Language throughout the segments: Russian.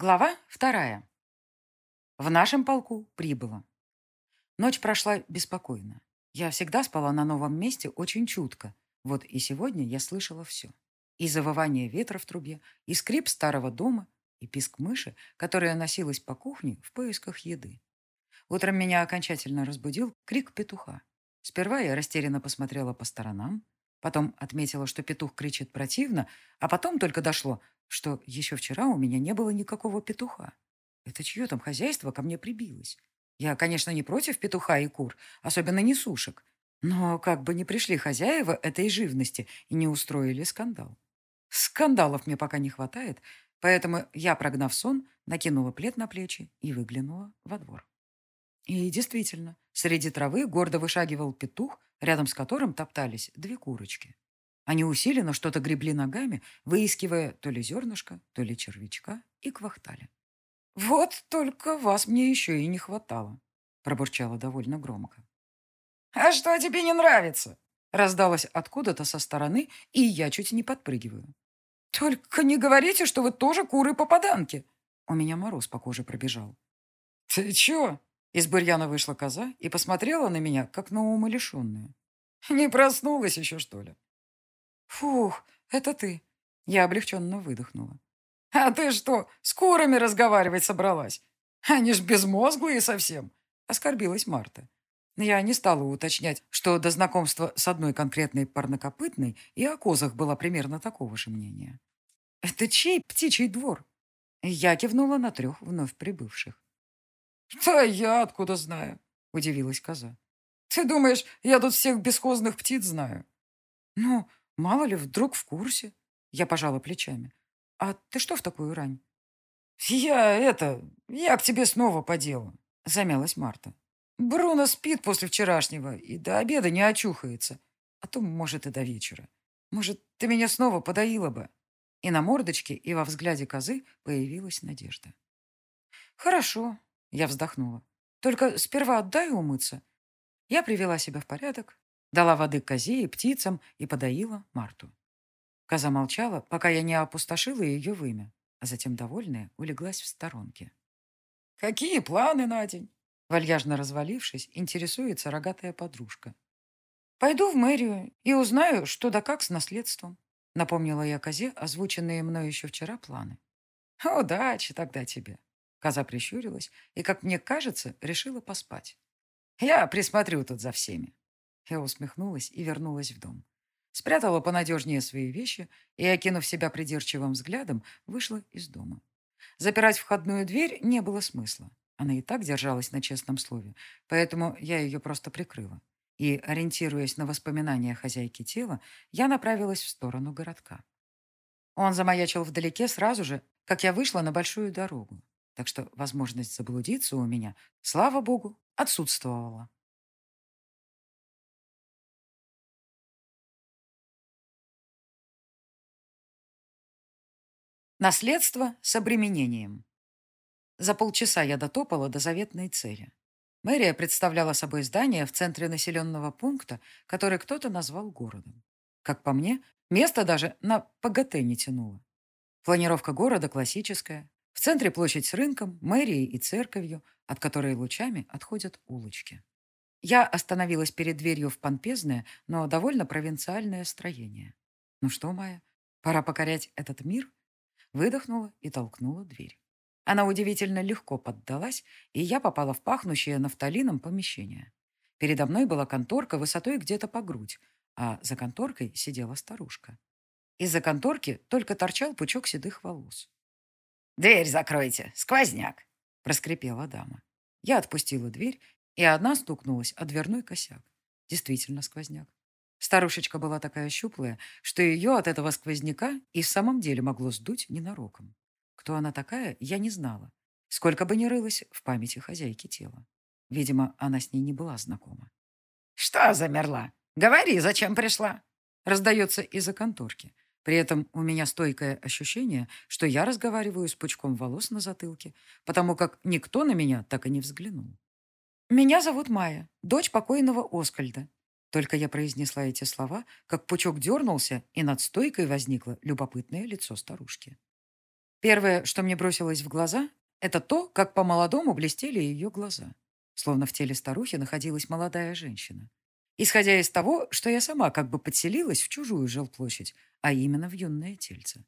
Глава вторая. В нашем полку прибыло. Ночь прошла беспокойно. Я всегда спала на новом месте очень чутко. Вот и сегодня я слышала все. И завывание ветра в трубе, и скрип старого дома, и писк мыши, которая носилась по кухне в поисках еды. Утром меня окончательно разбудил крик петуха. Сперва я растерянно посмотрела по сторонам, потом отметила, что петух кричит противно, а потом только дошло, что еще вчера у меня не было никакого петуха. Это чье там хозяйство ко мне прибилось? Я, конечно, не против петуха и кур, особенно не сушек. Но как бы не пришли хозяева этой живности и не устроили скандал. Скандалов мне пока не хватает, поэтому я, прогнав сон, накинула плед на плечи и выглянула во двор. И действительно, среди травы гордо вышагивал петух, рядом с которым топтались две курочки. Они усиленно что-то гребли ногами, выискивая то ли зернышко, то ли червячка, и квахтали. «Вот только вас мне еще и не хватало», — пробурчала довольно громко. «А что тебе не нравится?» Раздалось откуда-то со стороны, и я чуть не подпрыгиваю. «Только не говорите, что вы тоже куры-попаданки!» У меня мороз по коже пробежал. «Ты чё?» Из бурьяна вышла коза и посмотрела на меня, как на умалишенную. «Не проснулась еще, что ли?» «Фух, это ты!» Я облегченно выдохнула. «А ты что, с курами разговаривать собралась? Они ж безмозглые совсем!» Оскорбилась Марта. Я не стала уточнять, что до знакомства с одной конкретной парнокопытной и о козах было примерно такого же мнения. «Это чей птичий двор?» Я кивнула на трех вновь прибывших. «Да я откуда знаю?» – удивилась коза. «Ты думаешь, я тут всех бесхозных птиц знаю?» «Ну, Мало ли, вдруг в курсе. Я пожала плечами. А ты что в такую рань? Я это... Я к тебе снова по делу. Замялась Марта. Бруно спит после вчерашнего и до обеда не очухается. А то, может, и до вечера. Может, ты меня снова подоила бы. И на мордочке, и во взгляде козы появилась надежда. «Хорошо», — я вздохнула. «Только сперва отдай умыться». Я привела себя в порядок, Дала воды козе и птицам и подоила Марту. Коза молчала, пока я не опустошила ее вымя, а затем, довольная, улеглась в сторонке. «Какие планы на день?» Вальяжно развалившись, интересуется рогатая подружка. «Пойду в мэрию и узнаю, что да как с наследством», напомнила я козе озвученные мной еще вчера планы. «Удачи тогда тебе!» Коза прищурилась и, как мне кажется, решила поспать. «Я присмотрю тут за всеми». Я усмехнулась и вернулась в дом. Спрятала понадежнее свои вещи и, окинув себя придирчивым взглядом, вышла из дома. Запирать входную дверь не было смысла. Она и так держалась на честном слове, поэтому я ее просто прикрыла. И, ориентируясь на воспоминания хозяйки тела, я направилась в сторону городка. Он замаячил вдалеке сразу же, как я вышла на большую дорогу. Так что возможность заблудиться у меня, слава богу, отсутствовала. Наследство с обременением. За полчаса я дотопала до заветной цели. Мэрия представляла собой здание в центре населенного пункта, который кто-то назвал городом. Как по мне, место даже на ПГТ не тянуло. Планировка города классическая. В центре площадь с рынком, мэрией и церковью, от которой лучами отходят улочки. Я остановилась перед дверью в помпезное, но довольно провинциальное строение. Ну что, Майя, пора покорять этот мир? Выдохнула и толкнула дверь. Она удивительно легко поддалась, и я попала в пахнущее нафталином помещение. Передо мной была конторка высотой где-то по грудь, а за конторкой сидела старушка. Из-за конторки только торчал пучок седых волос. «Дверь закройте, сквозняк!» — проскрипела дама. Я отпустила дверь, и одна стукнулась о дверной косяк. Действительно сквозняк. Старушечка была такая щуплая, что ее от этого сквозняка и в самом деле могло сдуть ненароком. Кто она такая, я не знала. Сколько бы ни рылась в памяти хозяйки тела. Видимо, она с ней не была знакома. «Что замерла? Говори, зачем пришла?» Раздается из-за конторки. При этом у меня стойкое ощущение, что я разговариваю с пучком волос на затылке, потому как никто на меня так и не взглянул. «Меня зовут Майя, дочь покойного Оскальда», только я произнесла эти слова, как пучок дернулся, и над стойкой возникло любопытное лицо старушки. Первое, что мне бросилось в глаза, это то, как по-молодому блестели ее глаза. Словно в теле старухи находилась молодая женщина. Исходя из того, что я сама как бы подселилась в чужую жилплощадь, а именно в юное тельце.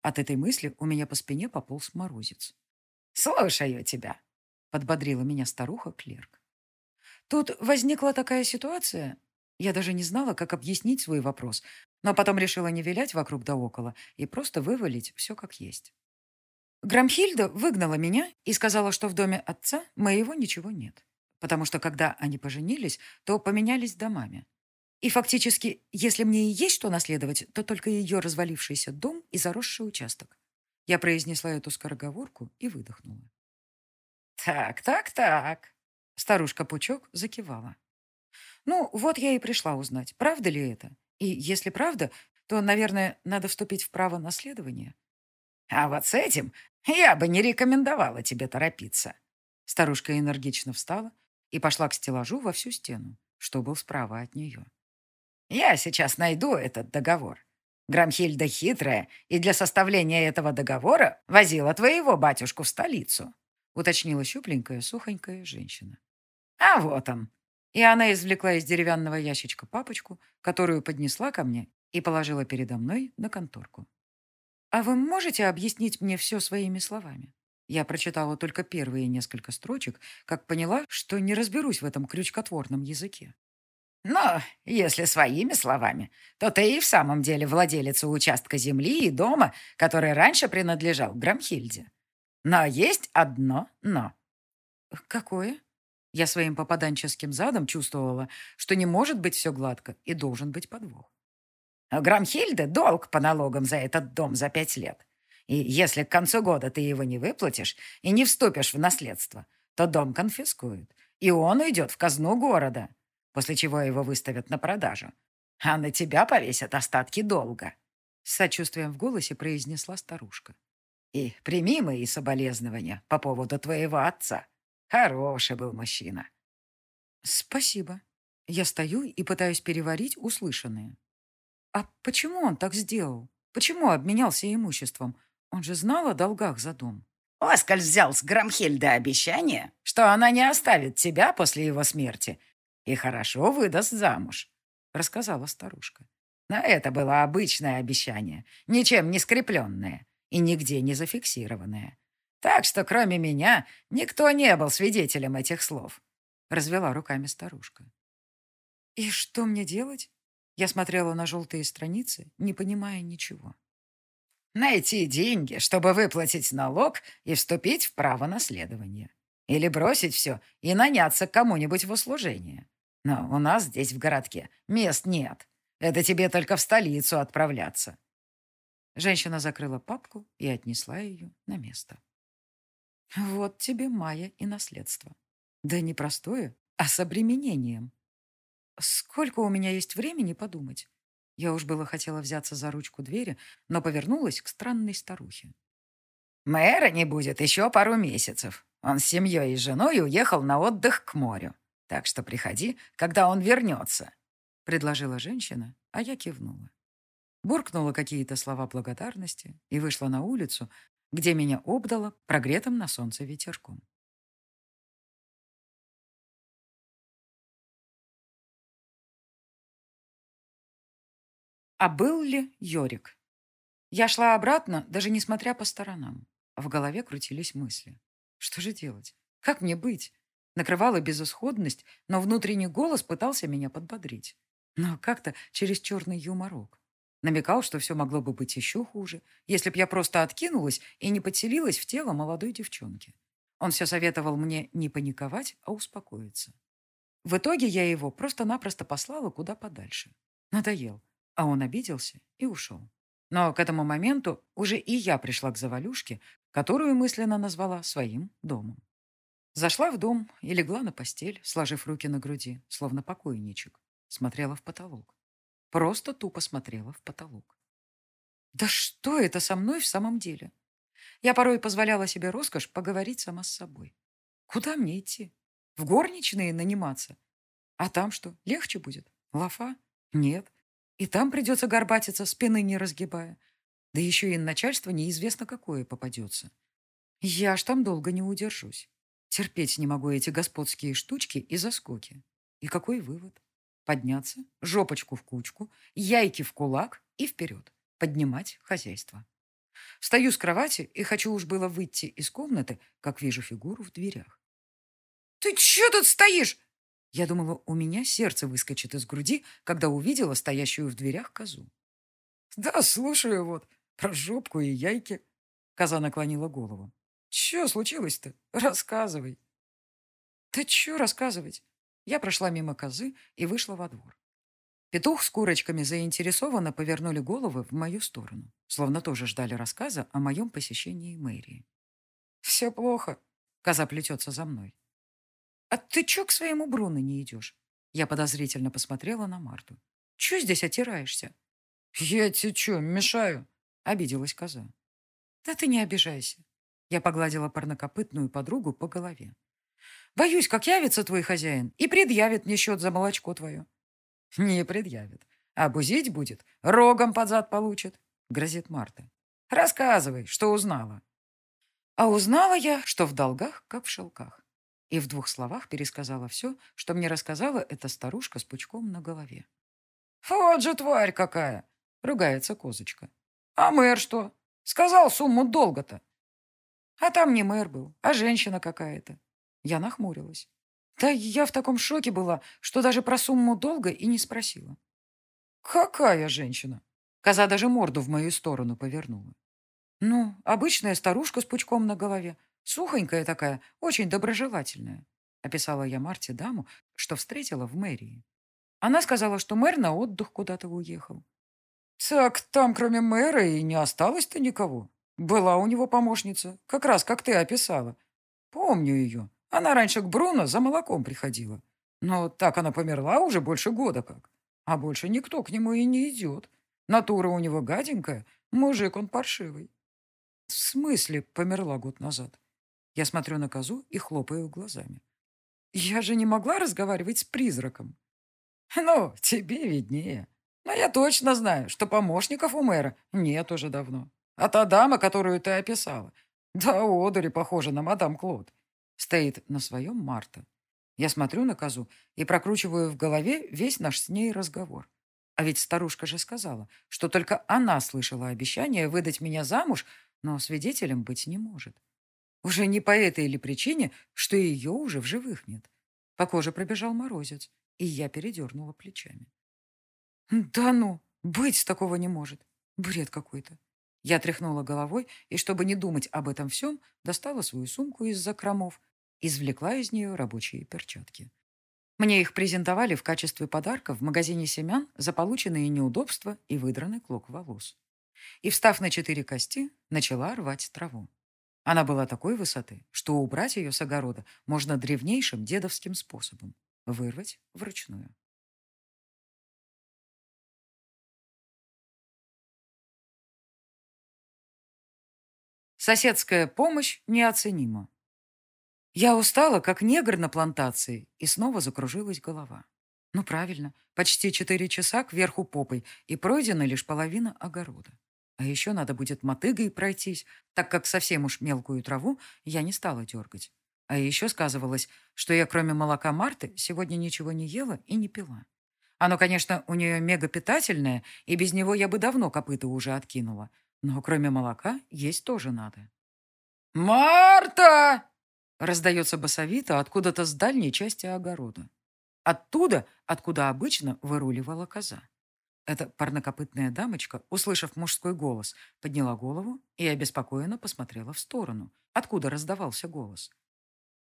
От этой мысли у меня по спине пополз морозец. «Слушаю тебя», — подбодрила меня старуха-клерк. Тут возникла такая ситуация. Я даже не знала, как объяснить свой вопрос, но потом решила не вилять вокруг да около и просто вывалить все как есть. Грамхильда выгнала меня и сказала, что в доме отца моего ничего нет, потому что когда они поженились, то поменялись домами. И фактически, если мне и есть что наследовать, то только ее развалившийся дом и заросший участок. Я произнесла эту скороговорку и выдохнула. «Так, так, так», — старушка Пучок закивала. «Ну, вот я и пришла узнать, правда ли это. И если правда, то, наверное, надо вступить в право наследования». «А вот с этим я бы не рекомендовала тебе торопиться». Старушка энергично встала и пошла к стеллажу во всю стену, что был справа от нее. «Я сейчас найду этот договор. Грамхильда хитрая и для составления этого договора возила твоего батюшку в столицу», уточнила щупленькая, сухонькая женщина. «А вот он». И она извлекла из деревянного ящичка папочку, которую поднесла ко мне и положила передо мной на конторку. «А вы можете объяснить мне все своими словами?» Я прочитала только первые несколько строчек, как поняла, что не разберусь в этом крючкотворном языке. «Но если своими словами, то ты и в самом деле владелица участка земли и дома, который раньше принадлежал Грамхильде. Но есть одно «но». «Какое?» Я своим попаданческим задом чувствовала, что не может быть все гладко и должен быть подвох. У Грамхильды долг по налогам за этот дом за пять лет. И если к концу года ты его не выплатишь и не вступишь в наследство, то дом конфискуют, и он уйдет в казну города, после чего его выставят на продажу. А на тебя повесят остатки долга. С сочувствием в голосе произнесла старушка. И прими мои соболезнования по поводу твоего отца. Хороший был мужчина. Спасибо. Я стою и пытаюсь переварить услышанное. А почему он так сделал? Почему обменялся имуществом? Он же знал о долгах за дом. Оскаль взял с Грамхельда обещание, что она не оставит тебя после его смерти и хорошо выдаст замуж, рассказала старушка. Но это было обычное обещание, ничем не скрепленное и нигде не зафиксированное. Так что, кроме меня, никто не был свидетелем этих слов, развела руками старушка. И что мне делать? Я смотрела на желтые страницы, не понимая ничего. Найти деньги, чтобы выплатить налог и вступить в право наследования. Или бросить все и наняться кому-нибудь в услужение. Но у нас здесь, в городке, мест нет. Это тебе только в столицу отправляться. Женщина закрыла папку и отнесла ее на место. Вот тебе Майя и наследство. Да не простое, а с обременением. Сколько у меня есть времени подумать? Я уж было хотела взяться за ручку двери, но повернулась к странной старухе. «Мэра не будет еще пару месяцев. Он с семьей и женой уехал на отдых к морю. Так что приходи, когда он вернется», — предложила женщина, а я кивнула. Буркнула какие-то слова благодарности и вышла на улицу, где меня обдало прогретым на солнце ветерком. А был ли Йорик? Я шла обратно, даже несмотря по сторонам. В голове крутились мысли. Что же делать? Как мне быть? Накрывала безысходность, но внутренний голос пытался меня подбодрить. Но как-то через черный юморок. Намекал, что все могло бы быть еще хуже, если б я просто откинулась и не подселилась в тело молодой девчонки. Он все советовал мне не паниковать, а успокоиться. В итоге я его просто-напросто послала куда подальше. Надоел. А он обиделся и ушел. Но к этому моменту уже и я пришла к завалюшке, которую мысленно назвала своим домом. Зашла в дом и легла на постель, сложив руки на груди, словно покойничек. Смотрела в потолок. Просто тупо смотрела в потолок. Да что это со мной в самом деле? Я порой позволяла себе роскошь поговорить сама с собой. Куда мне идти? В горничные наниматься? А там что, легче будет? Лафа? Нет. И там придется горбатиться, спины не разгибая. Да еще и начальство неизвестно какое попадется. Я аж там долго не удержусь. Терпеть не могу эти господские штучки и заскоки. И какой вывод? Подняться, жопочку в кучку, яйки в кулак и вперед. Поднимать хозяйство. Встаю с кровати и хочу уж было выйти из комнаты, как вижу фигуру в дверях. «Ты че тут стоишь?» Я думала, у меня сердце выскочит из груди, когда увидела стоящую в дверях козу. «Да, слушаю вот, про жопку и яйки». Коза наклонила голову. «Че случилось-то? Рассказывай». «Да че рассказывать?» Я прошла мимо козы и вышла во двор. Петух с курочками заинтересованно повернули головы в мою сторону, словно тоже ждали рассказа о моем посещении мэрии. «Все плохо», — коза плетется за мной. «А ты че к своему Бруно не идешь?» Я подозрительно посмотрела на Марту. «Че здесь отираешься?» «Я тебе че, мешаю?» — обиделась коза. «Да ты не обижайся». Я погладила парнокопытную подругу по голове. «Боюсь, как явится твой хозяин и предъявит мне счет за молочко твое». «Не предъявит. А бузить будет, рогом под зад получит», — грозит Марта. «Рассказывай, что узнала». А узнала я, что в долгах, как в шелках и в двух словах пересказала все, что мне рассказала эта старушка с пучком на голове. «Вот же тварь какая!» — ругается козочка. «А мэр что? Сказал сумму долга-то». А там не мэр был, а женщина какая-то. Я нахмурилась. Да я в таком шоке была, что даже про сумму долга и не спросила. «Какая женщина?» Коза даже морду в мою сторону повернула. «Ну, обычная старушка с пучком на голове, Сухонькая такая, очень доброжелательная. Описала я Марте даму, что встретила в мэрии. Она сказала, что мэр на отдых куда-то уехал. Так там кроме мэра и не осталось-то никого. Была у него помощница, как раз как ты описала. Помню ее. Она раньше к Бруно за молоком приходила. Но так она померла уже больше года как. А больше никто к нему и не идет. Натура у него гаденькая, мужик он паршивый. В смысле померла год назад? Я смотрю на козу и хлопаю глазами. Я же не могла разговаривать с призраком. Ну, тебе виднее. Но я точно знаю, что помощников у мэра нет уже давно. А та дама, которую ты описала, да одури похожа на мадам Клод, стоит на своем Марта. Я смотрю на козу и прокручиваю в голове весь наш с ней разговор. А ведь старушка же сказала, что только она слышала обещание выдать меня замуж, но свидетелем быть не может. Уже не по этой или причине, что ее уже в живых нет. По коже пробежал морозец, и я передернула плечами. «Да ну, быть такого не может. Бред какой-то». Я тряхнула головой и, чтобы не думать об этом всем, достала свою сумку из закромов, извлекла из нее рабочие перчатки. Мне их презентовали в качестве подарка в магазине семян за полученные неудобства и выдранный клок волос. И, встав на четыре кости, начала рвать траву. Она была такой высоты, что убрать ее с огорода можно древнейшим дедовским способом – вырвать вручную. Соседская помощь неоценима. Я устала, как негр на плантации, и снова закружилась голова. Ну, правильно, почти четыре часа кверху попой, и пройдена лишь половина огорода. А еще надо будет мотыгой пройтись, так как совсем уж мелкую траву я не стала дергать. А еще сказывалось, что я кроме молока Марты сегодня ничего не ела и не пила. Оно, конечно, у нее мега питательное, и без него я бы давно копыта уже откинула. Но кроме молока есть тоже надо. «Марта!» раздается басовито откуда-то с дальней части огорода. Оттуда, откуда обычно выруливала коза. Эта парнокопытная дамочка, услышав мужской голос, подняла голову и обеспокоенно посмотрела в сторону, откуда раздавался голос.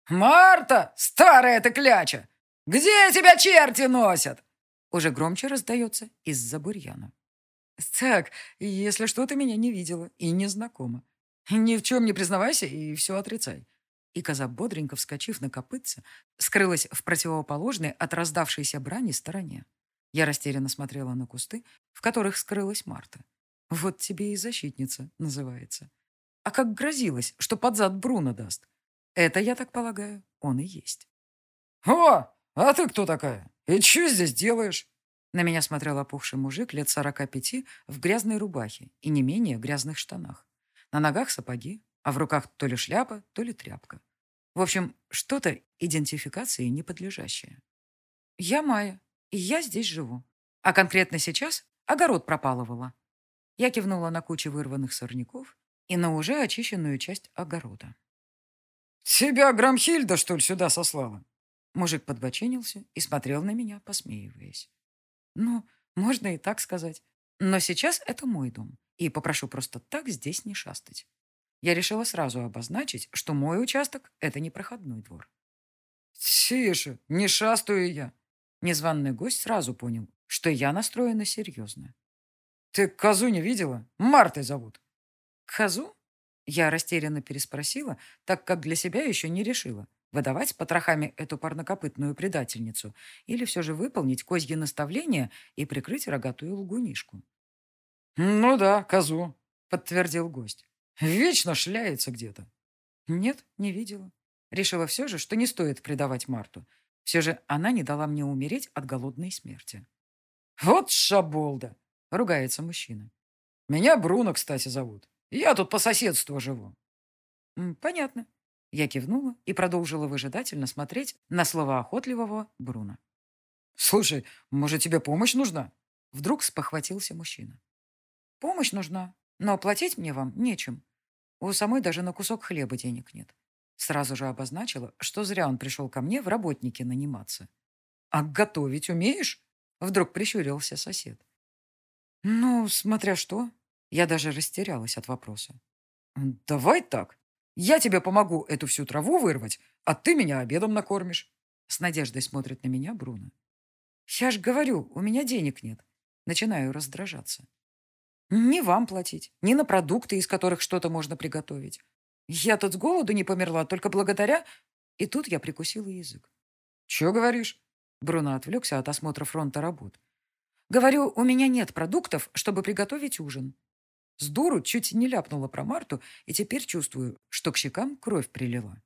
«Марта, старая ты кляча! Где тебя черти носят?» Уже громче раздается из-за бурьяна. «Так, если что, ты меня не видела и не знакома. Ни в чем не признавайся и все отрицай». И коза, бодренько вскочив на копытце, скрылась в противоположной от раздавшейся брани стороне. Я растерянно смотрела на кусты, в которых скрылась Марта. Вот тебе и защитница называется. А как грозилась, что под зад Бруно даст. Это, я так полагаю, он и есть. «О, а ты кто такая? И что здесь делаешь?» На меня смотрел опухший мужик лет сорока пяти в грязной рубахе и не менее грязных штанах. На ногах сапоги, а в руках то ли шляпа, то ли тряпка. В общем, что-то идентификации неподлежащее. Я Майя, и я здесь живу. А конкретно сейчас огород пропалывала. Я кивнула на кучу вырванных сорняков и на уже очищенную часть огорода. «Тебя Грамхильда, что ли, сюда сослала?» Мужик подбоченился и смотрел на меня, посмеиваясь. «Ну, можно и так сказать. Но сейчас это мой дом, и попрошу просто так здесь не шастать. Я решила сразу обозначить, что мой участок — это не проходной двор. «Тише, не шастаю я!» Незваный гость сразу понял, что я настроена серьезно. «Ты козу не видела? Мартой зовут». «Козу?» Я растерянно переспросила, так как для себя еще не решила, выдавать потрохами эту парнокопытную предательницу или все же выполнить козье наставление и прикрыть рогатую лгунишку. «Ну да, козу», — подтвердил гость. «Вечно шляется где-то». «Нет, не видела. Решила все же, что не стоит предавать Марту. Все же она не дала мне умереть от голодной смерти». «Вот шаболда!» — ругается мужчина. «Меня Бруно, кстати, зовут. Я тут по соседству живу». «Понятно». Я кивнула и продолжила выжидательно смотреть на слова охотливого Бруно. «Слушай, может, тебе помощь нужна?» Вдруг спохватился мужчина. «Помощь нужна, но платить мне вам нечем. У самой даже на кусок хлеба денег нет». Сразу же обозначила, что зря он пришел ко мне в работники наниматься. «А готовить умеешь?» Вдруг прищурился сосед. «Ну, смотря что». Я даже растерялась от вопроса. «Давай так. Я тебе помогу эту всю траву вырвать, а ты меня обедом накормишь». С надеждой смотрит на меня Бруно. «Я ж говорю, у меня денег нет». Начинаю раздражаться. «Не вам платить, ни на продукты, из которых что-то можно приготовить. Я тут с голоду не померла, только благодаря...» И тут я прикусила язык. «Чего говоришь?» Бруно отвлекся от осмотра фронта работ. «Говорю, у меня нет продуктов, чтобы приготовить ужин. С дуру чуть не ляпнула про Марту, и теперь чувствую, что к щекам кровь прилила.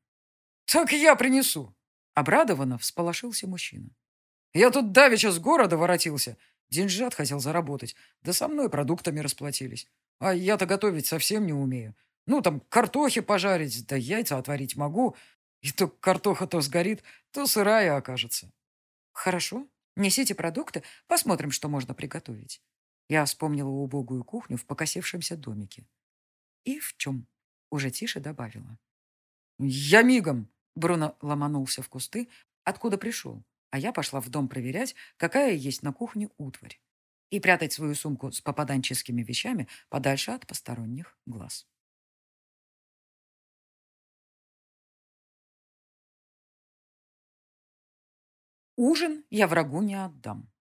«Так я принесу!» Обрадованно всполошился мужчина. «Я тут давеча с города воротился. Деньжат хотел заработать, да со мной продуктами расплатились. А я-то готовить совсем не умею. Ну, там, картохи пожарить, да яйца отварить могу. И то картоха то сгорит, то сырая окажется». «Хорошо, несите продукты, посмотрим, что можно приготовить». Я вспомнила убогую кухню в покосившемся домике. И в чем? Уже тише добавила. «Я мигом!» Бруно ломанулся в кусты, откуда пришел, а я пошла в дом проверять, какая есть на кухне утварь, и прятать свою сумку с попаданческими вещами подальше от посторонних глаз. Ужин я врагу не отдам.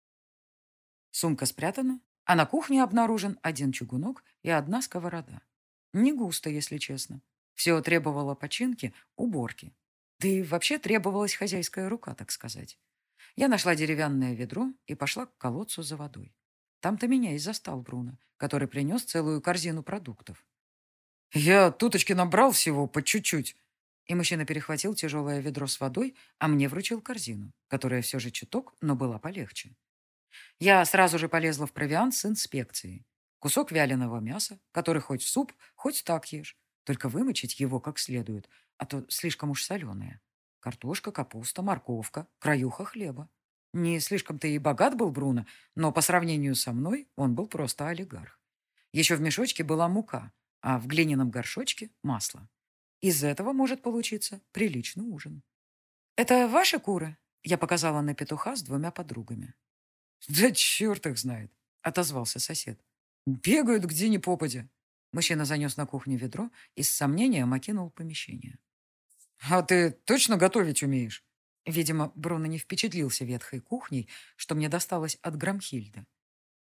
Сумка спрятана, а на кухне обнаружен один чугунок и одна сковорода. Не густо, если честно. Все требовало починки, уборки. Да и вообще требовалась хозяйская рука, так сказать. Я нашла деревянное ведро и пошла к колодцу за водой. Там-то меня и застал Бруно, который принес целую корзину продуктов. «Я туточки набрал всего по чуть-чуть». И мужчина перехватил тяжелое ведро с водой, а мне вручил корзину, которая все же чуток, но была полегче. Я сразу же полезла в провиант с инспекцией. Кусок вяленого мяса, который хоть в суп, хоть так ешь. Только вымочить его как следует, а то слишком уж соленое. Картошка, капуста, морковка, краюха хлеба. Не слишком-то и богат был Бруно, но по сравнению со мной он был просто олигарх. Еще в мешочке была мука, а в глиняном горшочке – масло. Из этого может получиться приличный ужин. «Это ваши куры?» Я показала на петуха с двумя подругами. «Да черт их знает!» — отозвался сосед. «Бегают где ни попадя». Мужчина занес на кухню ведро и с сомнением окинул помещение. «А ты точно готовить умеешь?» Видимо, Бруно не впечатлился ветхой кухней, что мне досталось от Грамхильда.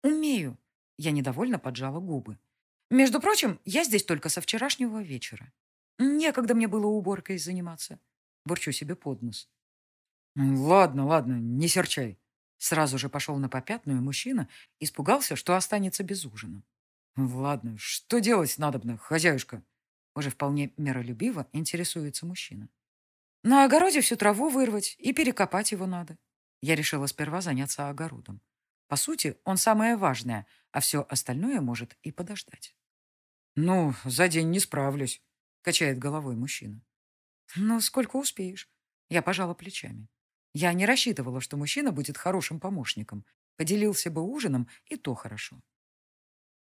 «Умею!» Я недовольно поджала губы. «Между прочим, я здесь только со вчерашнего вечера. Некогда мне было уборкой заниматься». Бурчу себе под нос. «Ладно, ладно, не серчай», Сразу же пошел на попятную мужчина, испугался, что останется без ужина. «Ладно, что делать надобно, хозяюшка?» Уже вполне миролюбиво интересуется мужчина. «На огороде всю траву вырвать и перекопать его надо». Я решила сперва заняться огородом. По сути, он самое важное, а все остальное может и подождать. «Ну, за день не справлюсь», — качает головой мужчина. «Ну, сколько успеешь?» Я пожала плечами. Я не рассчитывала, что мужчина будет хорошим помощником. Поделился бы ужином, и то хорошо.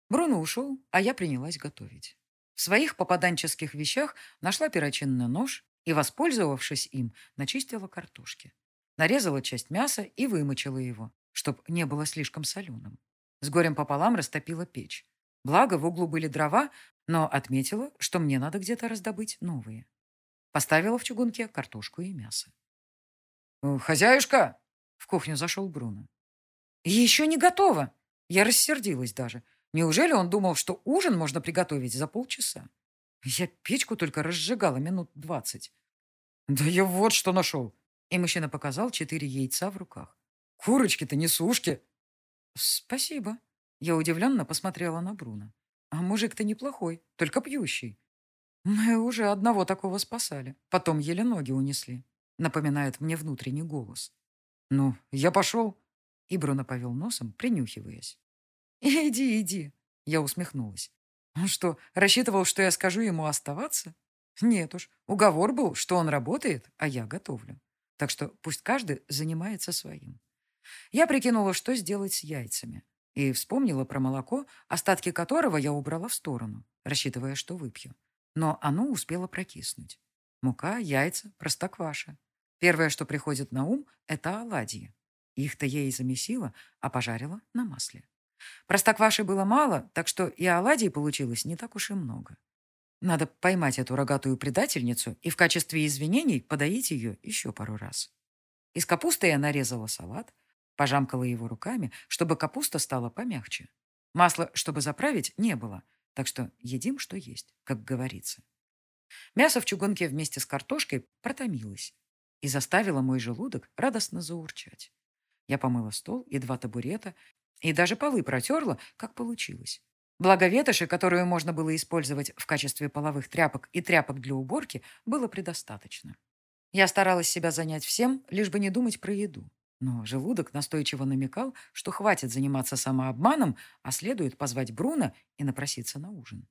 Бруно ушел, а я принялась готовить. В своих попаданческих вещах нашла перочинный нож и, воспользовавшись им, начистила картошки. Нарезала часть мяса и вымочила его, чтобы не было слишком соленым. С горем пополам растопила печь. Благо, в углу были дрова, но отметила, что мне надо где-то раздобыть новые. Поставила в чугунке картошку и мясо. «Э, «Хозяюшка!» — в кухню зашел Бруно. «Еще не готово!» Я рассердилась даже. Неужели он думал, что ужин можно приготовить за полчаса? Я печку только разжигала минут двадцать. «Да я вот что нашел!» И мужчина показал четыре яйца в руках. «Курочки-то не сушки!» «Спасибо». Я удивленно посмотрела на Бруно. «А мужик-то неплохой, только пьющий. Мы уже одного такого спасали, потом еле ноги унесли», напоминает мне внутренний голос. «Ну, я пошел». И Бруно повел носом, принюхиваясь. «Иди, иди», — я усмехнулась. Он что, рассчитывал, что я скажу ему оставаться? Нет уж, уговор был, что он работает, а я готовлю. Так что пусть каждый занимается своим. Я прикинула, что сделать с яйцами. И вспомнила про молоко, остатки которого я убрала в сторону, рассчитывая, что выпью. Но оно успело прокиснуть. Мука, яйца, простокваша. Первое, что приходит на ум, это оладьи. Их-то я и замесила, а пожарила на масле. Простокваши было мало, так что и оладий получилось не так уж и много. Надо поймать эту рогатую предательницу и в качестве извинений подоить ее еще пару раз. Из капусты я нарезала салат, пожамкала его руками, чтобы капуста стала помягче. Масла, чтобы заправить, не было, так что едим, что есть, как говорится. Мясо в чугунке вместе с картошкой протомилось и заставило мой желудок радостно заурчать. Я помыла стол и два табурета и даже полы протерла, как получилось. Благо ветоши, которую можно было использовать в качестве половых тряпок и тряпок для уборки, было предостаточно. Я старалась себя занять всем, лишь бы не думать про еду. Но желудок настойчиво намекал, что хватит заниматься самообманом, а следует позвать Бруно и напроситься на ужин.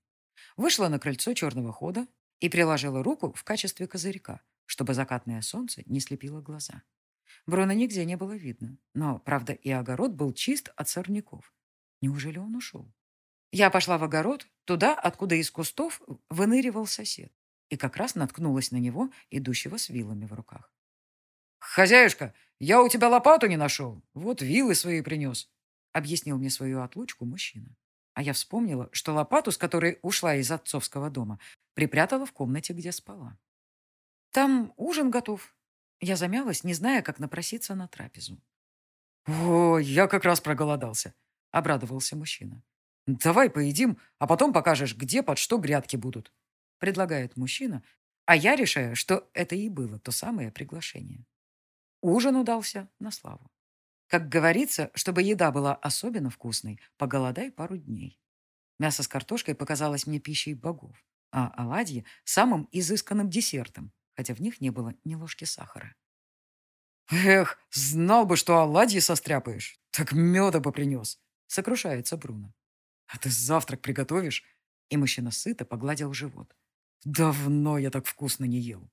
Вышла на крыльцо черного хода и приложила руку в качестве козырька, чтобы закатное солнце не слепило глаза. Бруно нигде не было видно, но, правда, и огород был чист от сорняков. Неужели он ушел? Я пошла в огород, туда, откуда из кустов выныривал сосед, и как раз наткнулась на него, идущего с вилами в руках. «Хозяюшка, я у тебя лопату не нашел, вот вилы свои принес», объяснил мне свою отлучку мужчина. А я вспомнила, что лопату, с которой ушла из отцовского дома, припрятала в комнате, где спала. «Там ужин готов». Я замялась, не зная, как напроситься на трапезу. «О, я как раз проголодался», — обрадовался мужчина. «Давай поедим, а потом покажешь, где под что грядки будут», — предлагает мужчина, а я решаю, что это и было то самое приглашение. Ужин удался на славу. Как говорится, чтобы еда была особенно вкусной, поголодай пару дней. Мясо с картошкой показалось мне пищей богов, а оладьи – самым изысканным десертом, хотя в них не было ни ложки сахара. «Эх, знал бы, что оладьи состряпаешь, так меда бы принес», — сокрушается Бруно. А ты завтрак приготовишь?» И мужчина сыто погладил живот. «Давно я так вкусно не ел».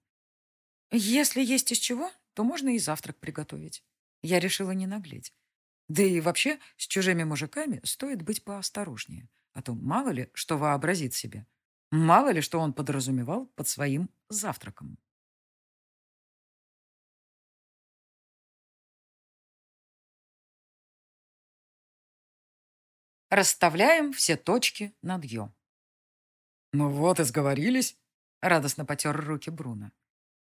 «Если есть из чего, то можно и завтрак приготовить». Я решила не наглеть. Да и вообще, с чужими мужиками стоит быть поосторожнее, а то мало ли, что вообразит себе. Мало ли, что он подразумевал под своим завтраком. Расставляем все точки над «ё». «Ну вот и сговорились», — радостно потер руки Бруно.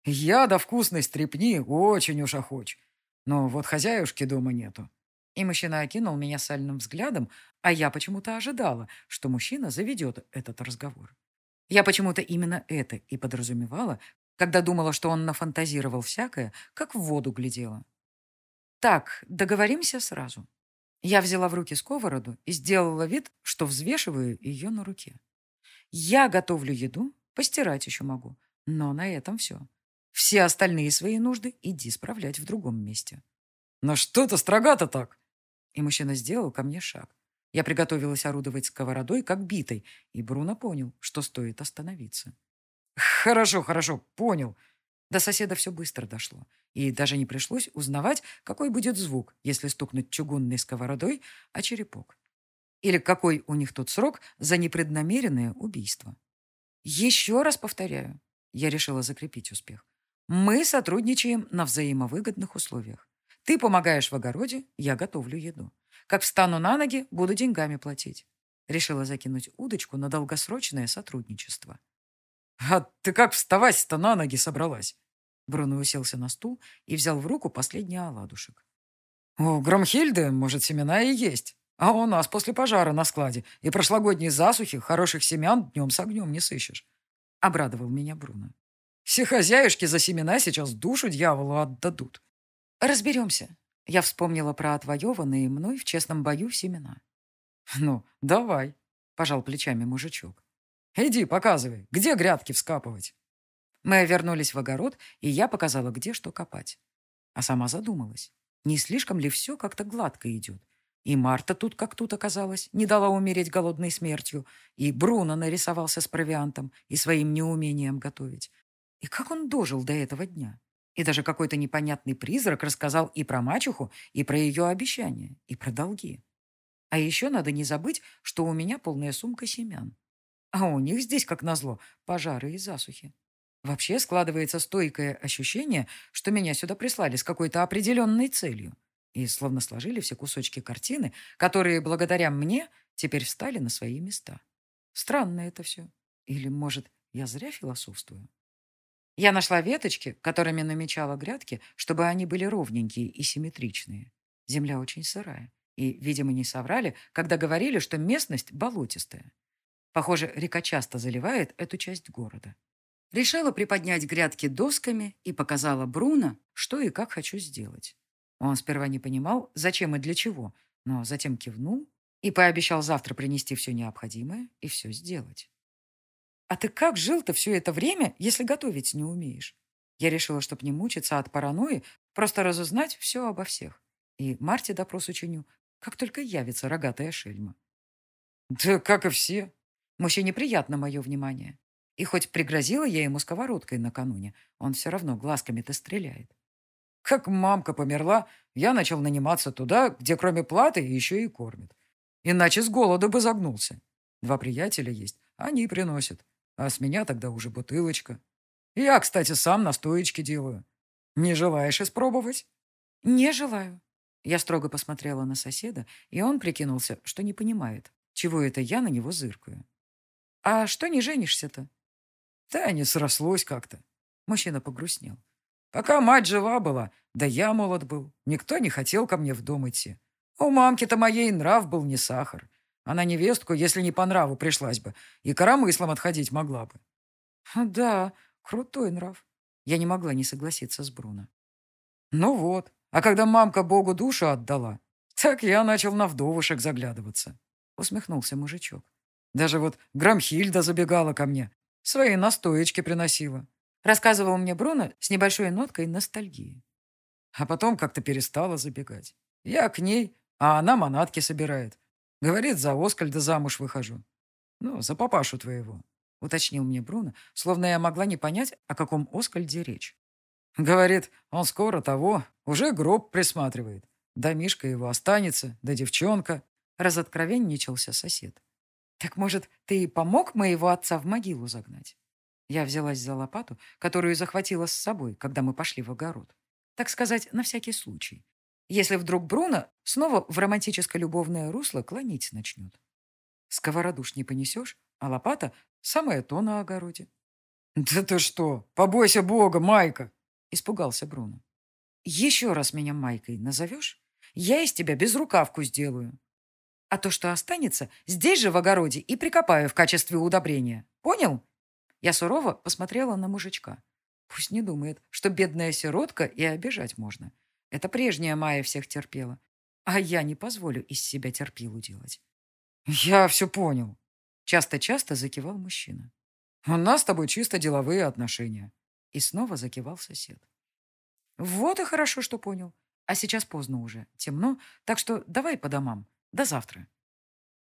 «Я до вкусной стрепни очень уж охоч, но вот хозяюшки дома нету». И мужчина окинул меня сальным взглядом, а я почему-то ожидала, что мужчина заведет этот разговор. Я почему-то именно это и подразумевала, когда думала, что он нафантазировал всякое, как в воду глядела. Так, договоримся сразу. Я взяла в руки сковороду и сделала вид, что взвешиваю ее на руке. Я готовлю еду, постирать еще могу, но на этом все. Все остальные свои нужды иди справлять в другом месте. Но что-то строго-то так. и мужчина сделал ко мне шаг. Я приготовилась орудовать сковородой, как битой, и Бруно понял, что стоит остановиться. «Хорошо, хорошо, понял». До соседа все быстро дошло, и даже не пришлось узнавать, какой будет звук, если стукнуть чугунной сковородой о черепок. Или какой у них тут срок за непреднамеренное убийство. Еще раз повторяю, я решила закрепить успех. Мы сотрудничаем на взаимовыгодных условиях. Ты помогаешь в огороде, я готовлю еду. Как встану на ноги, буду деньгами платить. Решила закинуть удочку на долгосрочное сотрудничество. «А ты как вставать-то на ноги собралась?» Бруно уселся на стул и взял в руку последний оладушек. «У Громхильды, может, семена и есть. А у нас после пожара на складе и прошлогодней засухи хороших семян днем с огнем не сыщешь», — обрадовал меня Бруно. «Все хозяюшки за семена сейчас душу дьяволу отдадут». «Разберемся». Я вспомнила про отвоеванные мной в честном бою семена. «Ну, давай», — пожал плечами мужичок. «Иди, показывай, где грядки вскапывать?» Мы вернулись в огород, и я показала, где что копать. А сама задумалась, не слишком ли все как-то гладко идет. И Марта тут как тут оказалась, не дала умереть голодной смертью, и Бруно нарисовался с провиантом и своим неумением готовить. И как он дожил до этого дня? И даже какой-то непонятный призрак рассказал и про мачеху, и про ее обещания, и про долги. А еще надо не забыть, что у меня полная сумка семян. А у них здесь, как назло, пожары и засухи. Вообще складывается стойкое ощущение, что меня сюда прислали с какой-то определенной целью. И словно сложили все кусочки картины, которые благодаря мне теперь встали на свои места. Странно это все. Или, может, я зря философствую? Я нашла веточки, которыми намечала грядки, чтобы они были ровненькие и симметричные. Земля очень сырая. И, видимо, не соврали, когда говорили, что местность болотистая. Похоже, река часто заливает эту часть города. Решила приподнять грядки досками и показала Бруно, что и как хочу сделать. Он сперва не понимал, зачем и для чего, но затем кивнул и пообещал завтра принести все необходимое и все сделать. «А ты как жил-то все это время, если готовить не умеешь?» Я решила, чтобы не мучиться от паранойи, просто разузнать все обо всех. И Марте допрос учиню, как только явится рогатая шельма. «Да как и все», Мужчине приятно мое внимание. И хоть пригрозила я ему сковородкой накануне, он все равно глазками-то стреляет. Как мамка померла, я начал наниматься туда, где кроме платы еще и кормят. Иначе с голоду бы загнулся. Два приятеля есть, они приносят. А с меня тогда уже бутылочка. Я, кстати, сам настоечки делаю. Не желаешь испробовать? Не желаю. Я строго посмотрела на соседа, и он прикинулся, что не понимает, чего это я на него зыркаю. «А что не женишься-то?» «Да не срослось как-то». Мужчина погрустнел. «Пока мать жива была, да я молод был, никто не хотел ко мне в дом идти. У мамки-то моей нрав был не сахар. Она невестку, если не по нраву, пришлась бы, и коромыслом отходить могла бы». «Да, крутой нрав». Я не могла не согласиться с Бруно. «Ну вот, а когда мамка Богу душу отдала, так я начал на вдовушек заглядываться», — усмехнулся мужичок. Даже вот Грамхильда забегала ко мне, свои настоечки приносила. Рассказывал мне Бруно с небольшой ноткой ностальгии. А потом как-то перестала забегать. Я к ней, а она манатки собирает. Говорит, за Оскальда замуж выхожу. Ну, за папашу твоего, уточнил мне Бруно, словно я могла не понять, о каком Оскальде речь. Говорит, он скоро того, уже гроб присматривает. Да Мишка его останется, да девчонка. Разоткровенничался сосед. «Так, может, ты помог моего отца в могилу загнать?» Я взялась за лопату, которую захватила с собой, когда мы пошли в огород. Так сказать, на всякий случай. Если вдруг Бруно снова в романтическое-любовное русло клонить начнет. Сковородуш не понесешь, а лопата — самое то на огороде. «Да ты что? Побойся Бога, Майка!» — испугался Бруно. «Еще раз меня Майкой назовешь? Я из тебя безрукавку сделаю. А то, что останется, здесь же в огороде и прикопаю в качестве удобрения. Понял? Я сурово посмотрела на мужичка. Пусть не думает, что бедная сиротка и обижать можно. Это прежняя Майя всех терпела. А я не позволю из себя терпилу делать. Я все понял. Часто-часто закивал мужчина. У нас с тобой чисто деловые отношения. И снова закивал сосед. Вот и хорошо, что понял. А сейчас поздно уже, темно, так что давай по домам. До завтра.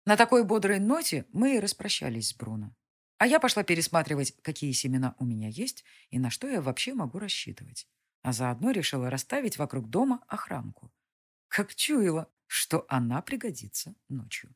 На такой бодрой ноте мы и распрощались с Бруно. А я пошла пересматривать, какие семена у меня есть и на что я вообще могу рассчитывать. А заодно решила расставить вокруг дома охранку. Как чуяла, что она пригодится ночью.